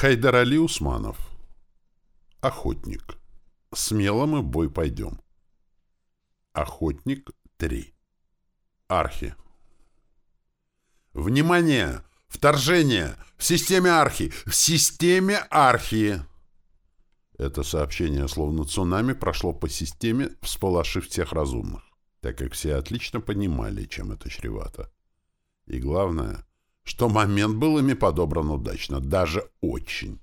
Хайдар Али Усманов. Охотник. Смело мы в бой пойдем. Охотник 3. Архи. Внимание! Вторжение! В системе Архи! В системе Архи! Это сообщение, словно цунами, прошло по системе, всполошив всех разумных, так как все отлично понимали, чем это чревато. И главное, что момент был ими подобран удачно, даже очень.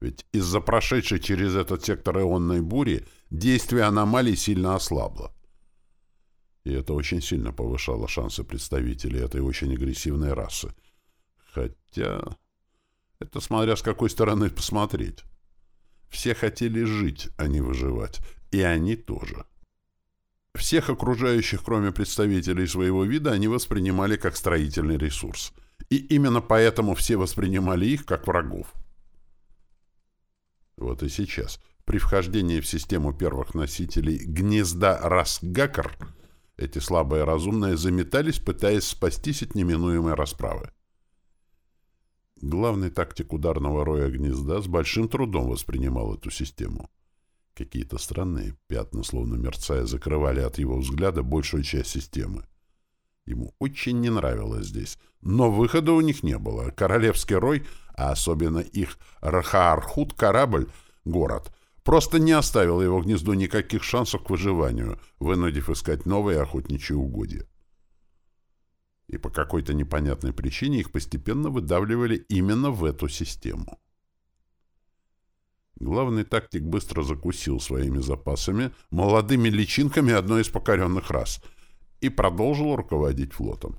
Ведь из-за прошедшей через этот сектор ионной бури действие аномалий сильно ослабло. И это очень сильно повышало шансы представителей этой очень агрессивной расы. Хотя... Это смотря с какой стороны посмотреть. Все хотели жить, а не выживать. И они тоже. Всех окружающих, кроме представителей своего вида, они воспринимали как строительный ресурс. И именно поэтому все воспринимали их как врагов. Вот и сейчас, при вхождении в систему первых носителей гнезда Расгакар, эти слабые разумные заметались, пытаясь спастись от неминуемой расправы. Главный тактик ударного роя гнезда с большим трудом воспринимал эту систему. Какие-то странные пятна, словно мерцая, закрывали от его взгляда большую часть системы. Ему очень не нравилось здесь, но выхода у них не было. Королевский рой, а особенно их Рахаархут корабль, город, просто не оставил его гнезду никаких шансов к выживанию, вынудив искать новые охотничьи угодья. И по какой-то непонятной причине их постепенно выдавливали именно в эту систему. Главный тактик быстро закусил своими запасами молодыми личинками одной из покоренных рас — и продолжил руководить флотом.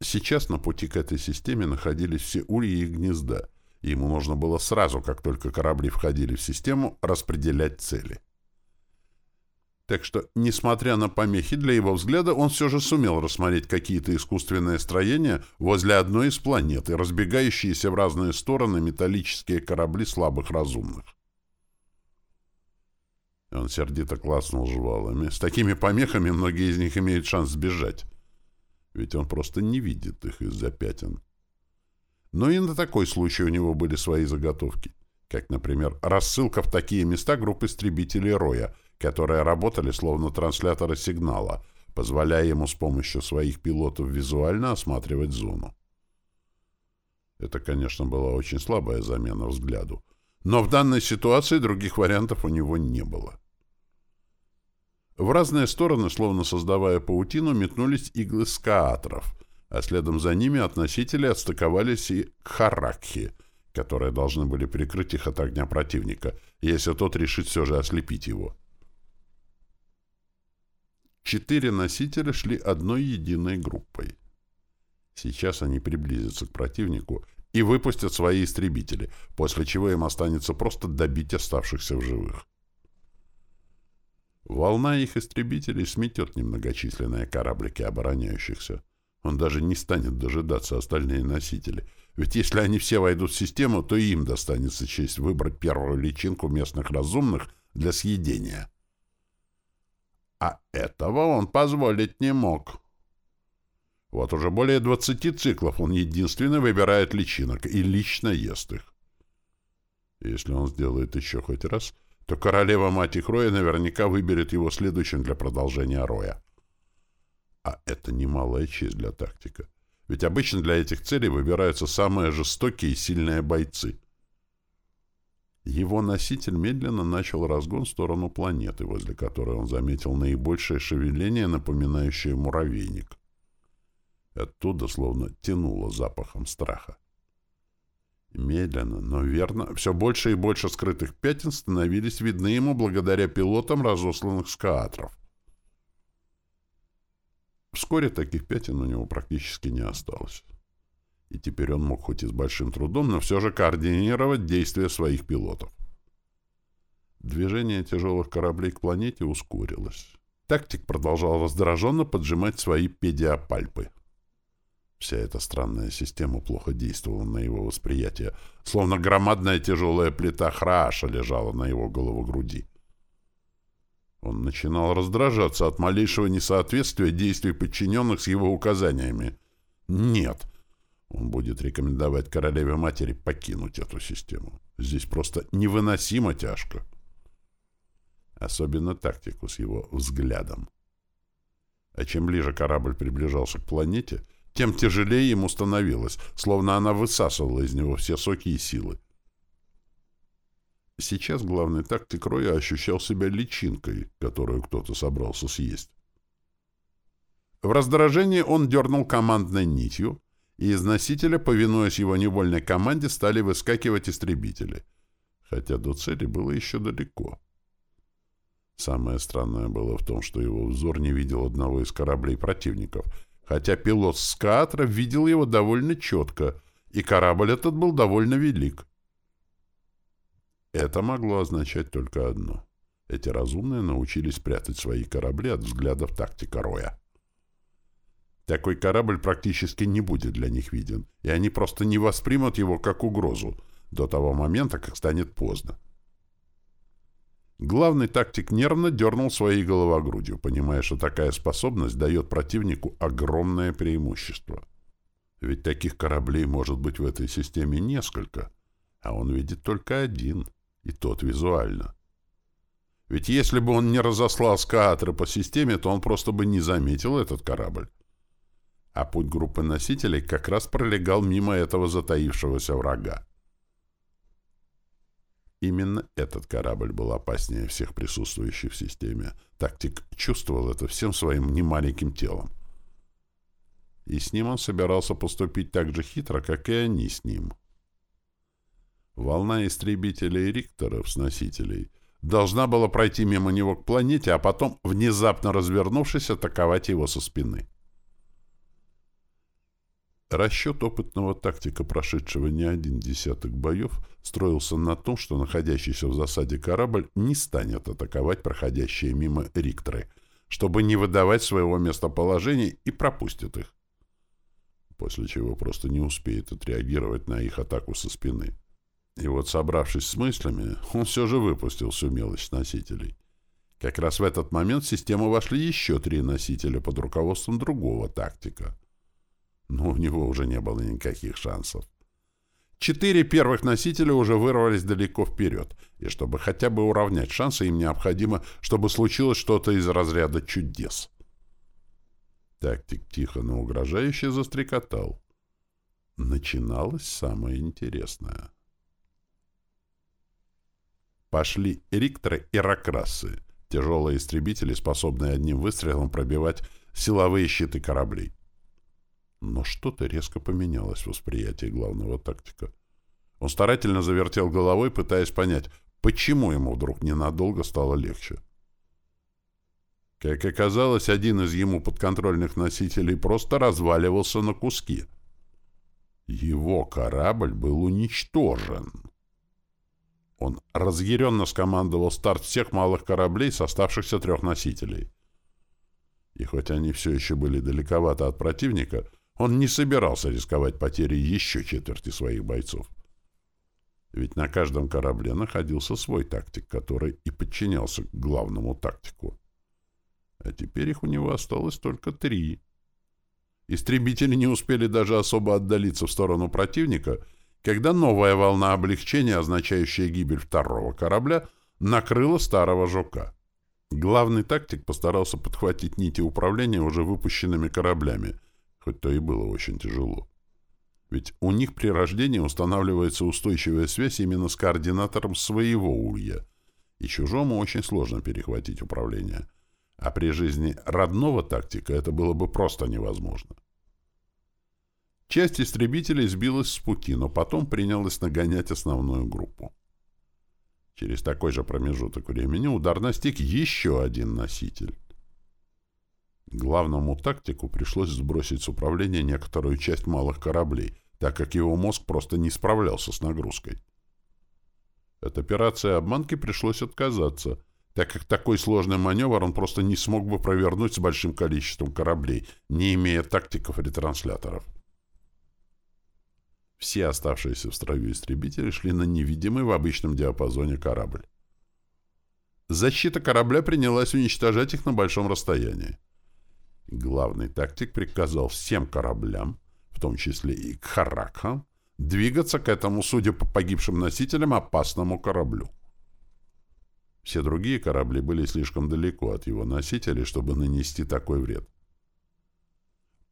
Сейчас на пути к этой системе находились все ульи и гнезда, и ему нужно было сразу, как только корабли входили в систему, распределять цели. Так что, несмотря на помехи для его взгляда, он все же сумел рассмотреть какие-то искусственные строения возле одной из планет и разбегающиеся в разные стороны металлические корабли слабых разумных. Он сердито класнул жвалами. С такими помехами многие из них имеют шанс сбежать. Ведь он просто не видит их из-за пятен. Но и на такой случай у него были свои заготовки. Как, например, рассылка в такие места групп истребителей Роя, которые работали словно трансляторы сигнала, позволяя ему с помощью своих пилотов визуально осматривать зону. Это, конечно, была очень слабая замена взгляду. Но в данной ситуации других вариантов у него не было. В разные стороны, словно создавая паутину, метнулись иглы скаатров, а следом за ними от носителей отстыковались и харакхи, которые должны были прикрыть их от огня противника, если тот решит все же ослепить его. Четыре носителя шли одной единой группой. Сейчас они приблизятся к противнику и выпустят свои истребители, после чего им останется просто добить оставшихся в живых. Волна их истребителей сметет немногочисленные кораблики обороняющихся. Он даже не станет дожидаться остальные носители. Ведь если они все войдут в систему, то им достанется честь выбрать первую личинку местных разумных для съедения. А этого он позволить не мог. Вот уже более 20 циклов он единственный выбирает личинок и лично ест их. Если он сделает еще хоть раз, то королева-мать их Роя наверняка выберет его следующим для продолжения Роя. А это немалая честь для тактика. Ведь обычно для этих целей выбираются самые жестокие и сильные бойцы. Его носитель медленно начал разгон в сторону планеты, возле которой он заметил наибольшее шевеление, напоминающее муравейник. Оттуда словно тянуло запахом страха. Медленно, но верно, все больше и больше скрытых пятен становились видны ему благодаря пилотам разосланных скаатров. Вскоре таких пятен у него практически не осталось. И теперь он мог хоть и с большим трудом, но все же координировать действия своих пилотов. Движение тяжелых кораблей к планете ускорилось. Тактик продолжал раздраженно поджимать свои педиапальпы. Вся эта странная система плохо действовала на его восприятие, словно громадная тяжелая плита храаша лежала на его головогруди. Он начинал раздражаться от малейшего несоответствия действий подчиненных с его указаниями. Нет, Он будет рекомендовать королеве-матери покинуть эту систему. Здесь просто невыносимо тяжко. Особенно тактику с его взглядом. А чем ближе корабль приближался к планете, тем тяжелее ему становилось, словно она высасывала из него все соки и силы. Сейчас главный тактик Роя ощущал себя личинкой, которую кто-то собрался съесть. В раздражении он дернул командной нитью, и из носителя, повинуясь его невольной команде, стали выскакивать истребители, хотя до цели было еще далеко. Самое странное было в том, что его взор не видел одного из кораблей противников, хотя пилот Скаатра видел его довольно четко, и корабль этот был довольно велик. Это могло означать только одно. Эти разумные научились прятать свои корабли от взглядов тактика Роя. Такой корабль практически не будет для них виден, и они просто не воспримут его как угрозу до того момента, как станет поздно. Главный тактик нервно дернул своей головогрудью, понимая, что такая способность дает противнику огромное преимущество. Ведь таких кораблей может быть в этой системе несколько, а он видит только один, и тот визуально. Ведь если бы он не разослал скаатры по системе, то он просто бы не заметил этот корабль. А путь группы носителей как раз пролегал мимо этого затаившегося врага. Именно этот корабль был опаснее всех присутствующих в системе. Тактик чувствовал это всем своим немаленьким телом. И с ним он собирался поступить так же хитро, как и они с ним. Волна истребителей Рикторов с носителей должна была пройти мимо него к планете, а потом, внезапно развернувшись, атаковать его со спины. Расчет опытного тактика, прошедшего не один десяток боев, строился на том, что находящийся в засаде корабль не станет атаковать проходящие мимо рикторы, чтобы не выдавать своего местоположения и пропустит их. После чего просто не успеет отреагировать на их атаку со спины. И вот, собравшись с мыслями, он все же выпустил всю мелочь носителей. Как раз в этот момент в систему вошли еще три носителя под руководством другого тактика — но у него уже не было никаких шансов. Четыре первых носителя уже вырвались далеко вперед, и чтобы хотя бы уравнять шансы, им необходимо, чтобы случилось что-то из разряда чудес. Тактик тихо, но угрожающе застрекотал. Начиналось самое интересное. Пошли рикторы и ракрасы, тяжелые истребители, способные одним выстрелом пробивать силовые щиты кораблей. Но что-то резко поменялось в восприятии главного тактика. Он старательно завертел головой, пытаясь понять, почему ему вдруг ненадолго стало легче. Как оказалось, один из ему подконтрольных носителей просто разваливался на куски. Его корабль был уничтожен. Он разъяренно скомандовал старт всех малых кораблей с оставшихся трех носителей. И хоть они все еще были далековато от противника, он не собирался рисковать потерей еще четверти своих бойцов. Ведь на каждом корабле находился свой тактик, который и подчинялся главному тактику. А теперь их у него осталось только три. Истребители не успели даже особо отдалиться в сторону противника, когда новая волна облегчения, означающая гибель второго корабля, накрыла старого жука. Главный тактик постарался подхватить нити управления уже выпущенными кораблями, хоть то и было очень тяжело. Ведь у них при рождении устанавливается устойчивая связь именно с координатором своего улья, и чужому очень сложно перехватить управление. А при жизни родного тактика это было бы просто невозможно. Часть истребителей сбилась с пути, но потом принялась нагонять основную группу. Через такой же промежуток времени удар настиг еще один носитель. Главному тактику пришлось сбросить с управления некоторую часть малых кораблей, так как его мозг просто не справлялся с нагрузкой. От операции обманки пришлось отказаться, так как такой сложный маневр он просто не смог бы провернуть с большим количеством кораблей, не имея тактиков-ретрансляторов. Все оставшиеся в строю истребители шли на невидимый в обычном диапазоне корабль. Защита корабля принялась уничтожать их на большом расстоянии. Главный тактик приказал всем кораблям, в том числе и к Харакхам, двигаться к этому, судя по погибшим носителям, опасному кораблю. Все другие корабли были слишком далеко от его носителей, чтобы нанести такой вред.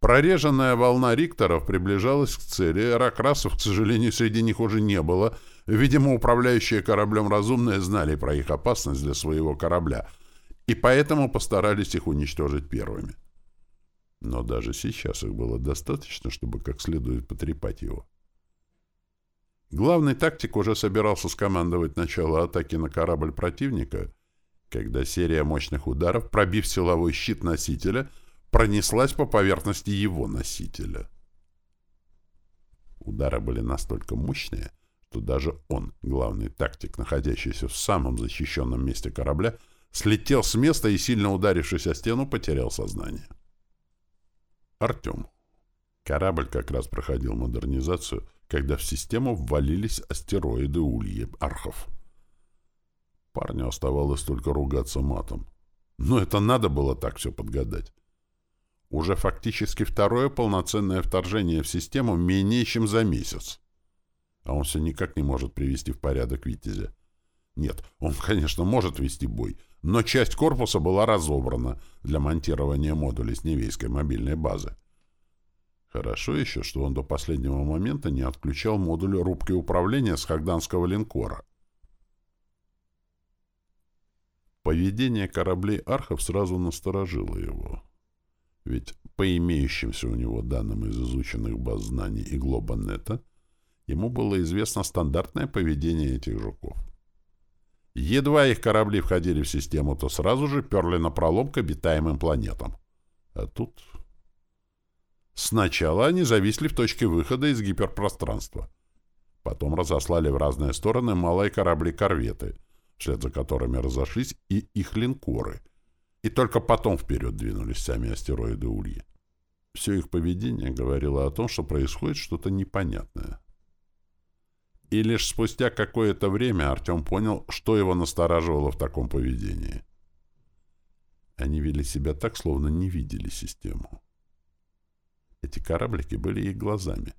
Прореженная волна рикторов приближалась к цели, ракрасов, к сожалению, среди них уже не было. Видимо, управляющие кораблем разумные знали про их опасность для своего корабля, и поэтому постарались их уничтожить первыми. Но даже сейчас их было достаточно, чтобы как следует потрепать его. Главный тактик уже собирался скомандовать начало атаки на корабль противника, когда серия мощных ударов, пробив силовой щит носителя, пронеслась по поверхности его носителя. Удары были настолько мощные, что даже он, главный тактик, находящийся в самом защищенном месте корабля, слетел с места и, сильно ударившись о стену, потерял сознание. Артем. Корабль как раз проходил модернизацию, когда в систему ввалились астероиды Ульи Архов. Парню оставалось только ругаться матом. Но это надо было так все подгадать. Уже фактически второе полноценное вторжение в систему менее чем за месяц. А он все никак не может привести в порядок Витязя. Нет, он, конечно, может вести бой, но часть корпуса была разобрана для монтирования модулей с Невейской мобильной базы. Хорошо еще, что он до последнего момента не отключал модуль рубки управления с хагданского линкора. Поведение кораблей архов сразу насторожило его. Ведь по имеющимся у него данным из изученных баз знаний и Глобанета, ему было известно стандартное поведение этих жуков. Едва их корабли входили в систему, то сразу же перли на пролом к обитаемым планетам. А тут... Сначала они зависли в точке выхода из гиперпространства. Потом разослали в разные стороны малые корабли-корветы, вслед за которыми разошлись и их линкоры — и только потом вперед двинулись сами астероиды Ульи. Все их поведение говорило о том, что происходит что-то непонятное. И лишь спустя какое-то время Артем понял, что его настораживало в таком поведении. Они вели себя так, словно не видели систему. Эти кораблики были их глазами.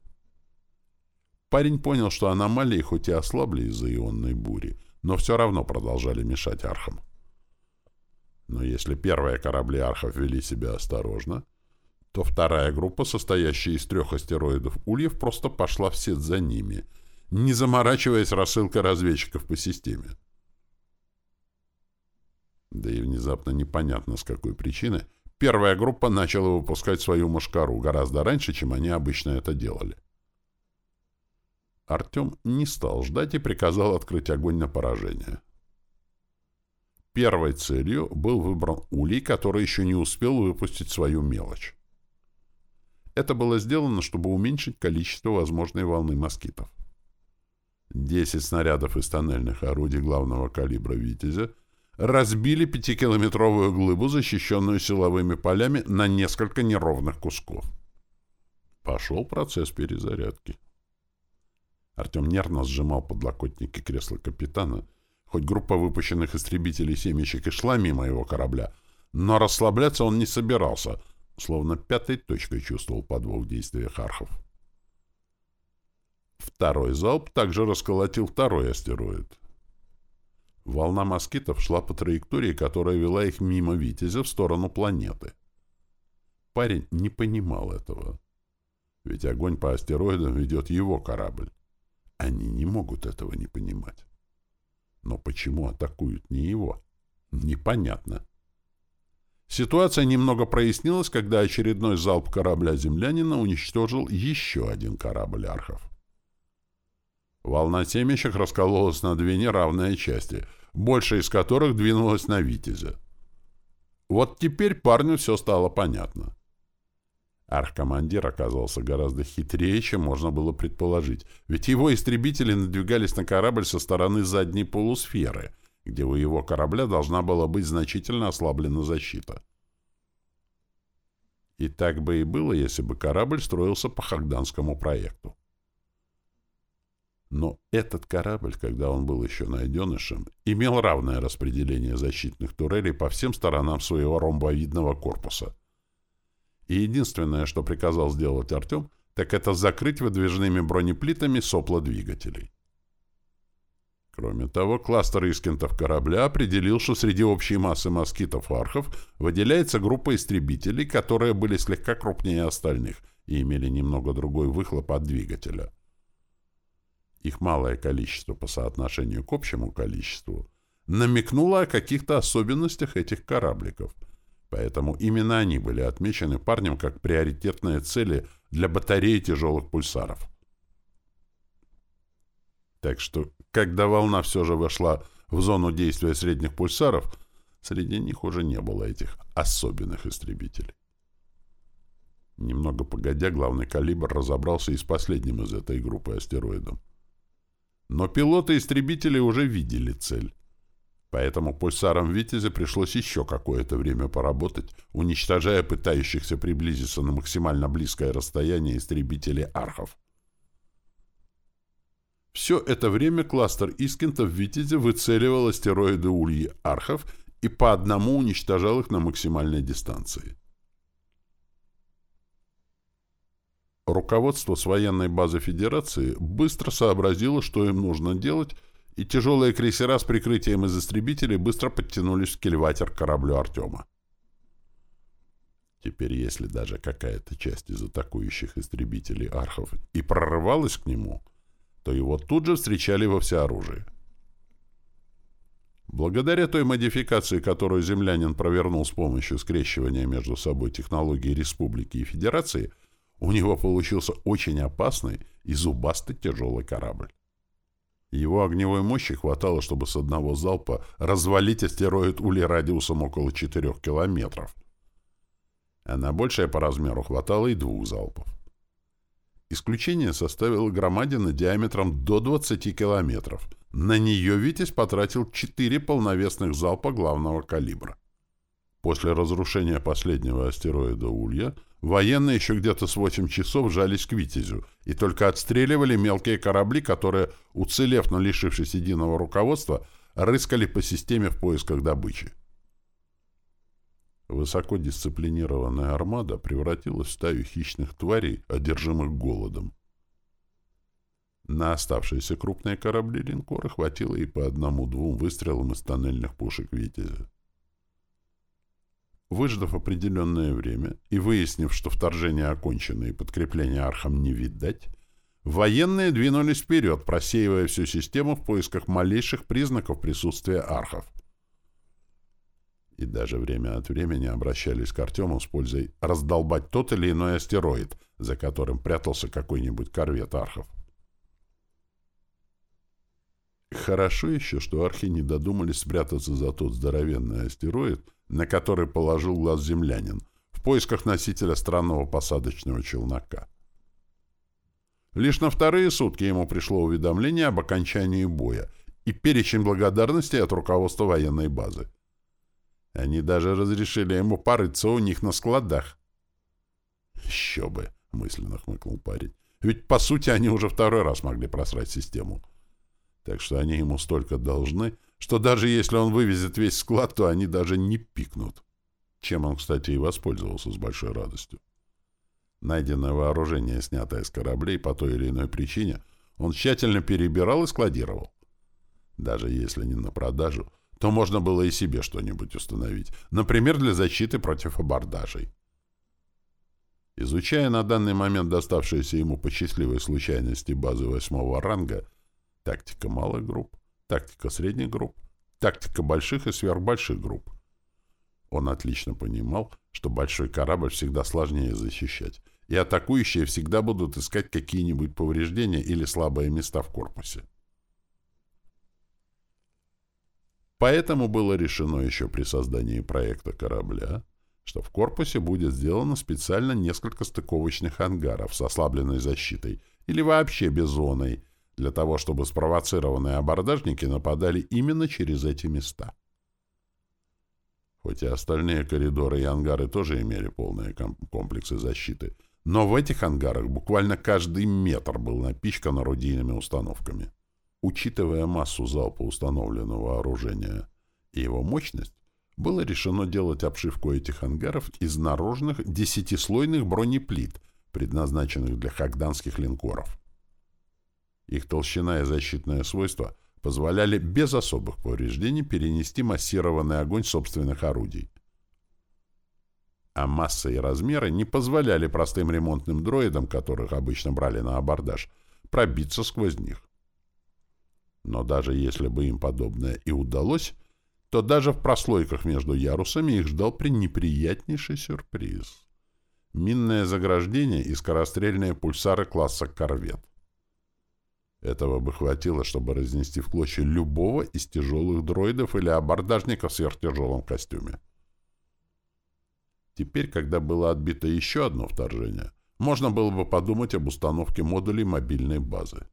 Парень понял, что аномалии хоть и ослабли из-за ионной бури, но все равно продолжали мешать архам. Но если первые корабли архов вели себя осторожно, то вторая группа, состоящая из трех астероидов Ульев, просто пошла вслед за ними, не заморачиваясь рассылкой разведчиков по системе. Да и внезапно непонятно с какой причины первая группа начала выпускать свою мушкару гораздо раньше, чем они обычно это делали. Артем не стал ждать и приказал открыть огонь на поражение. Первой целью был выбран улей, который еще не успел выпустить свою мелочь. Это было сделано, чтобы уменьшить количество возможной волны москитов. Десять снарядов из тоннельных орудий главного калибра «Витязя» разбили пятикилометровую глыбу, защищенную силовыми полями, на несколько неровных кусков. Пошел процесс перезарядки. Артем нервно сжимал подлокотники кресла капитана, хоть группа выпущенных истребителей семечек и шла мимо его корабля, но расслабляться он не собирался, словно пятой точкой чувствовал подвох действиях архов. Второй залп также расколотил второй астероид. Волна москитов шла по траектории, которая вела их мимо Витязя в сторону планеты. Парень не понимал этого. Ведь огонь по астероидам ведет его корабль. Они не могут этого не понимать. Но почему атакуют не его? Непонятно. Ситуация немного прояснилась, когда очередной залп корабля землянина уничтожил еще один корабль архов. Волна семечек раскололась на две неравные части, большая из которых двинулась на Витязя. Вот теперь парню все стало понятно. Архкомандир оказался гораздо хитрее, чем можно было предположить, ведь его истребители надвигались на корабль со стороны задней полусферы, где у его корабля должна была быть значительно ослаблена защита. И так бы и было, если бы корабль строился по Хагданскому проекту. Но этот корабль, когда он был еще найденышем, имел равное распределение защитных турелей по всем сторонам своего ромбовидного корпуса — и единственное, что приказал сделать Артем, так это закрыть выдвижными бронеплитами сопла двигателей. Кроме того, кластер искентов корабля определил, что среди общей массы москитов-архов выделяется группа истребителей, которые были слегка крупнее остальных и имели немного другой выхлоп от двигателя. Их малое количество по соотношению к общему количеству намекнуло о каких-то особенностях этих корабликов, поэтому именно они были отмечены парнем как приоритетные цели для батареи тяжелых пульсаров. Так что, когда волна все же вошла в зону действия средних пульсаров, среди них уже не было этих особенных истребителей. Немного погодя, главный калибр разобрался и с последним из этой группы астероидом. Но пилоты-истребители уже видели цель. Поэтому пульсарам «Витязя» пришлось еще какое-то время поработать, уничтожая пытающихся приблизиться на максимально близкое расстояние истребителей «Архов». Все это время кластер Искента в Витязе выцеливал астероиды Ульи Архов и по одному уничтожал их на максимальной дистанции. Руководство с военной базы Федерации быстро сообразило, что им нужно делать, и тяжелые крейсера с прикрытием из истребителей быстро подтянулись в кильватер к кораблю Артема. Теперь, если даже какая-то часть из атакующих истребителей архов и прорывалась к нему — то его тут же встречали во всеоружии. Благодаря той модификации, которую землянин провернул с помощью скрещивания между собой технологий Республики и Федерации, у него получился очень опасный и зубастый тяжелый корабль. Его огневой мощи хватало, чтобы с одного залпа развалить астероид Ули радиусом около 4 километров. А на большее по размеру хватало и двух залпов. Исключение составила громадина диаметром до 20 километров. На нее «Витязь» потратил четыре полновесных залпа главного калибра. После разрушения последнего астероида Улья военные еще где-то с 8 часов жались к «Витязю» и только отстреливали мелкие корабли, которые, уцелев, но лишившись единого руководства, рыскали по системе в поисках добычи. Высокодисциплинированная армада превратилась в стаю хищных тварей, одержимых голодом. На оставшиеся крупные корабли линкора хватило и по одному-двум выстрелам из тоннельных пушек «Витязя». Выждав определенное время и выяснив, что вторжение окончено и подкрепление архам не видать, военные двинулись вперед, просеивая всю систему в поисках малейших признаков присутствия архов — и даже время от времени обращались к Артему с пользой раздолбать тот или иной астероид, за которым прятался какой-нибудь корвет архов. Хорошо еще, что архи не додумались спрятаться за тот здоровенный астероид, на который положил глаз землянин, в поисках носителя странного посадочного челнока. Лишь на вторые сутки ему пришло уведомление об окончании боя и перечень благодарностей от руководства военной базы. Они даже разрешили ему порыться у них на складах. «Еще бы!» — мысленно хмыкнул парень. «Ведь, по сути, они уже второй раз могли просрать систему. Так что они ему столько должны, что даже если он вывезет весь склад, то они даже не пикнут. Чем он, кстати, и воспользовался с большой радостью. Найденное вооружение, снятое с кораблей по той или иной причине, он тщательно перебирал и складировал. Даже если не на продажу — то можно было и себе что-нибудь установить, например, для защиты против абордажей. Изучая на данный момент доставшиеся ему по счастливой случайности базы восьмого ранга, тактика малых групп, тактика средних групп, тактика больших и сверхбольших групп, он отлично понимал, что большой корабль всегда сложнее защищать, и атакующие всегда будут искать какие-нибудь повреждения или слабые места в корпусе. Поэтому было решено еще при создании проекта корабля, что в корпусе будет сделано специально несколько стыковочных ангаров с ослабленной защитой или вообще без зоной, для того, чтобы спровоцированные абордажники нападали именно через эти места. Хоть и остальные коридоры и ангары тоже имели полные комплексы защиты, но в этих ангарах буквально каждый метр был напичкан орудийными установками. Учитывая массу залпа установленного вооружения и его мощность, было решено делать обшивку этих ангаров из наружных десятислойных бронеплит, предназначенных для хагданских линкоров. Их толщина и защитные свойства позволяли без особых повреждений перенести массированный огонь собственных орудий. А масса и размеры не позволяли простым ремонтным дроидам, которых обычно брали на абордаж, пробиться сквозь них. Но даже если бы им подобное и удалось, то даже в прослойках между ярусами их ждал пренеприятнейший сюрприз. Минное заграждение и скорострельные пульсары класса «Корвет». Этого бы хватило, чтобы разнести в клочья любого из тяжелых дроидов или абордажников в сверхтяжелом костюме. Теперь, когда было отбито еще одно вторжение, можно было бы подумать об установке модулей мобильной базы.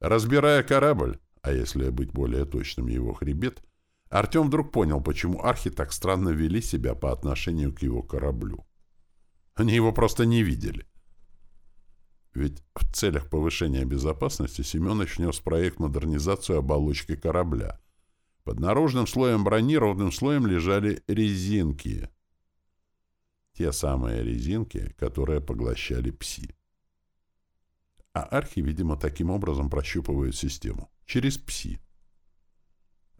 Разбирая корабль, а если быть более точным его хребет, Артем вдруг понял, почему архи так странно вели себя по отношению к его кораблю. Они его просто не видели. Ведь в целях повышения безопасности Семенович внес проект модернизацию оболочки корабля. Под наружным слоем брони ровным слоем лежали резинки. Те самые резинки, которые поглощали пси. А архи, видимо, таким образом прощупывают систему. Через пси.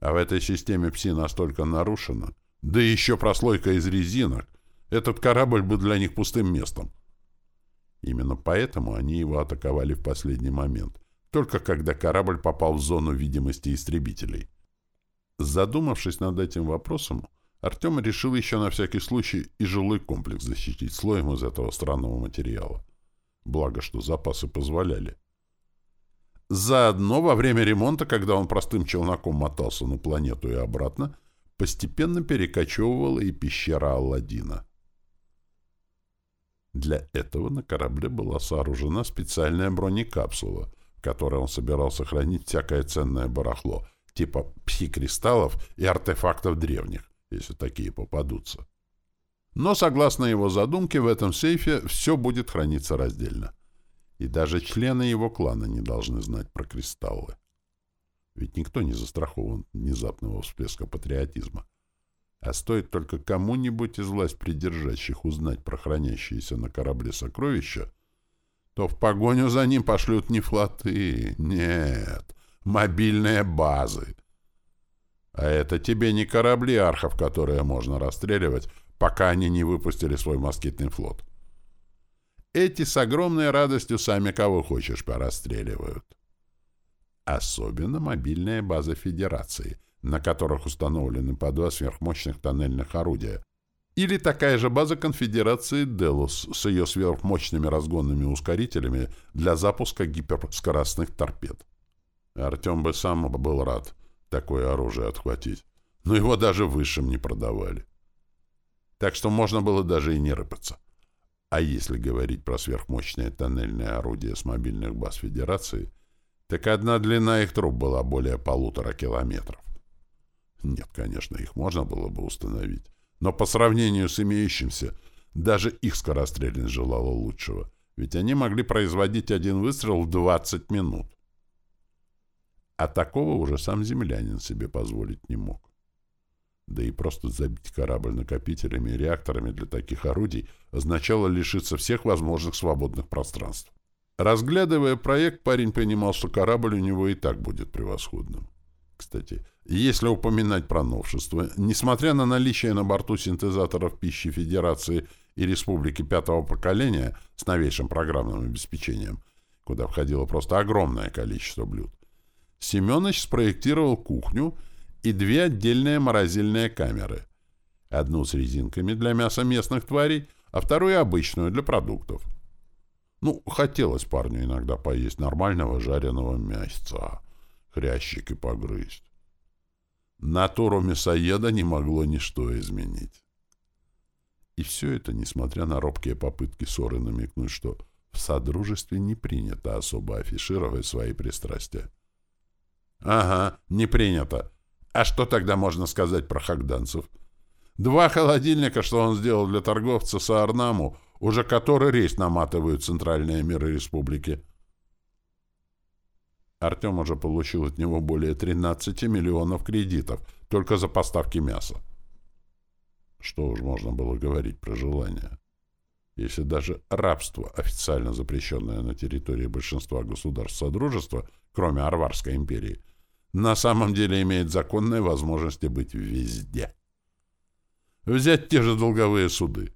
А в этой системе пси настолько нарушена, да еще прослойка из резинок, этот корабль был для них пустым местом. Именно поэтому они его атаковали в последний момент, только когда корабль попал в зону видимости истребителей. Задумавшись над этим вопросом, Артем решил еще на всякий случай и жилой комплекс защитить слоем из этого странного материала. Благо, что запасы позволяли. Заодно во время ремонта, когда он простым челноком мотался на планету и обратно, постепенно перекочевывала и пещера Алладина. Для этого на корабле была сооружена специальная бронекапсула, в которой он собирался хранить всякое ценное барахло, типа пси-кристаллов и артефактов древних, если такие попадутся. Но, согласно его задумке, в этом сейфе все будет храниться раздельно. И даже члены его клана не должны знать про кристаллы. Ведь никто не застрахован внезапного всплеска патриотизма. А стоит только кому-нибудь из власть придержащих узнать про хранящиеся на корабле сокровища, то в погоню за ним пошлют не флоты, нет, мобильные базы. А это тебе не корабли архов, которые можно расстреливать, пока они не выпустили свой москитный флот. Эти с огромной радостью сами кого хочешь порастреливают. Особенно мобильная база Федерации, на которых установлены по два сверхмощных тоннельных орудия, или такая же база конфедерации Делос с ее сверхмощными разгонными ускорителями для запуска гиперскоростных торпед. Артем бы сам был рад такое оружие отхватить, но его даже высшим не продавали так что можно было даже и не рыпаться. А если говорить про сверхмощное тоннельное орудие с мобильных баз Федерации, так одна длина их труб была более полутора километров. Нет, конечно, их можно было бы установить, но по сравнению с имеющимся, даже их скорострельность желала лучшего, ведь они могли производить один выстрел в 20 минут. А такого уже сам землянин себе позволить не мог. Да и просто забить корабль накопителями и реакторами для таких орудий означало лишиться всех возможных свободных пространств. Разглядывая проект, парень понимал, что корабль у него и так будет превосходным. Кстати, если упоминать про новшество, несмотря на наличие на борту синтезаторов пищи Федерации и Республики пятого поколения с новейшим программным обеспечением, куда входило просто огромное количество блюд, Семенович спроектировал кухню — и две отдельные морозильные камеры. Одну с резинками для мяса местных тварей, а вторую обычную для продуктов. Ну, хотелось парню иногда поесть нормального жареного мясца, хрящик и погрызть. Натуру мясоеда не могло ничто изменить. И все это, несмотря на робкие попытки ссоры намекнуть, что в содружестве не принято особо афишировать свои пристрастия. «Ага, не принято», а что тогда можно сказать про хагданцев? Два холодильника, что он сделал для торговца Саарнаму, уже который рейс наматывают центральные миры республики. Артем уже получил от него более 13 миллионов кредитов только за поставки мяса. Что уж можно было говорить про желание. Если даже рабство, официально запрещенное на территории большинства государств Содружества, кроме Арварской империи, на самом деле имеет законные возможности быть везде. Взять те же долговые суды.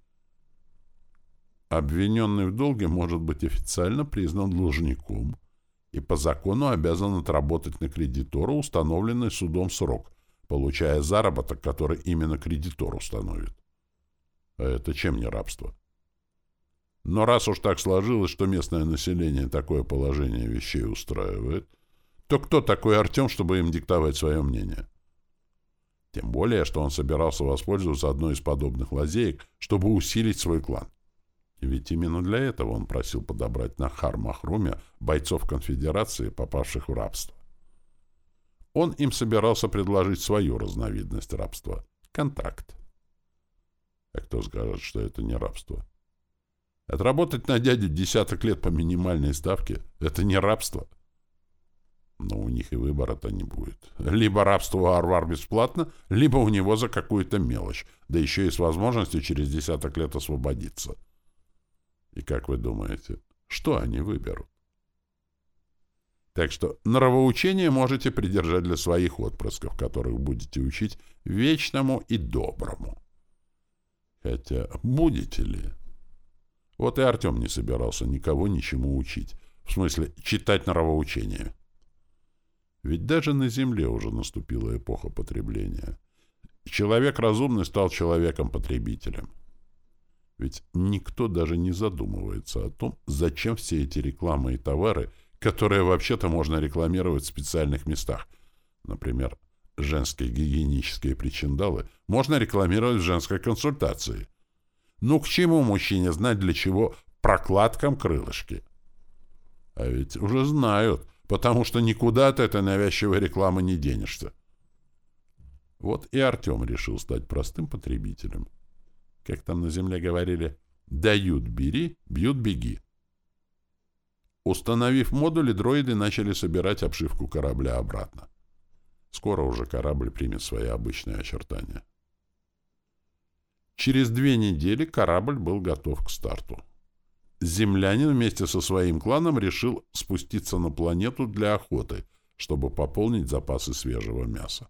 Обвиненный в долге может быть официально признан должником и по закону обязан отработать на кредитора установленный судом срок, получая заработок, который именно кредитор установит. А это чем не рабство? Но раз уж так сложилось, что местное население такое положение вещей устраивает, то кто такой Артем, чтобы им диктовать свое мнение? Тем более, что он собирался воспользоваться одной из подобных лазеек, чтобы усилить свой клан. Ведь именно для этого он просил подобрать на Хар-Махруме бойцов конфедерации, попавших в рабство. Он им собирался предложить свою разновидность рабства — контракт. А кто скажет, что это не рабство? Отработать на дядю десяток лет по минимальной ставке — это не рабство. Но у них и выбора-то не будет. Либо рабство у Арвар бесплатно, либо у него за какую-то мелочь, да еще и с возможностью через десяток лет освободиться. И как вы думаете, что они выберут? Так что нравоучение можете придержать для своих отпрысков, которых будете учить вечному и доброму. Хотя будете ли? Вот и Артем не собирался никого ничему учить. В смысле, читать нравоучение. Ведь даже на Земле уже наступила эпоха потребления. Человек разумный стал человеком-потребителем. Ведь никто даже не задумывается о том, зачем все эти рекламы и товары, которые вообще-то можно рекламировать в специальных местах. Например, женские гигиенические причиндалы можно рекламировать в женской консультации. Ну к чему мужчине знать, для чего прокладкам крылышки? А ведь уже знают, потому что никуда от этой навязчивой рекламы не денешься. Вот и Артем решил стать простым потребителем как там на земле говорили, «дают — бери, бьют — беги». Установив модули, дроиды начали собирать обшивку корабля обратно. Скоро уже корабль примет свои обычные очертания. Через две недели корабль был готов к старту. Землянин вместе со своим кланом решил спуститься на планету для охоты, чтобы пополнить запасы свежего мяса.